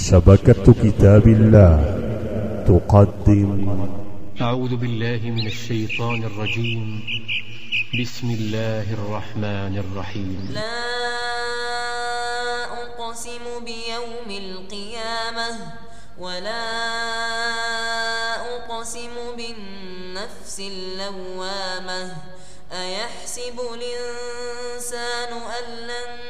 شبكة كتاب الله. تقدم. أعوذ بالله من الشيطان الرجيم. بسم الله الرحمن الرحيم. لا أقسم بيوم القيامة ولا أقسم بالنفس اللوامة. أيحسب الإنسان أن لن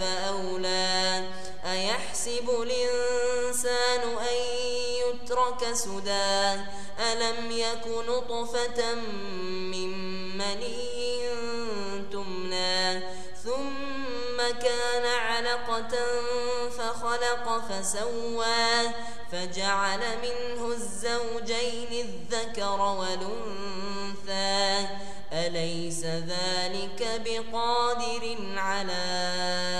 فأولى. أيحسب الإنسان أن يترك سدى؟ ألم يك نطفة من مني تمنى؟ ثم كان علقة فخلق فسوى. فجعل منه الزوجين الذكر والأنثى. أليس ذلك بقادر على أن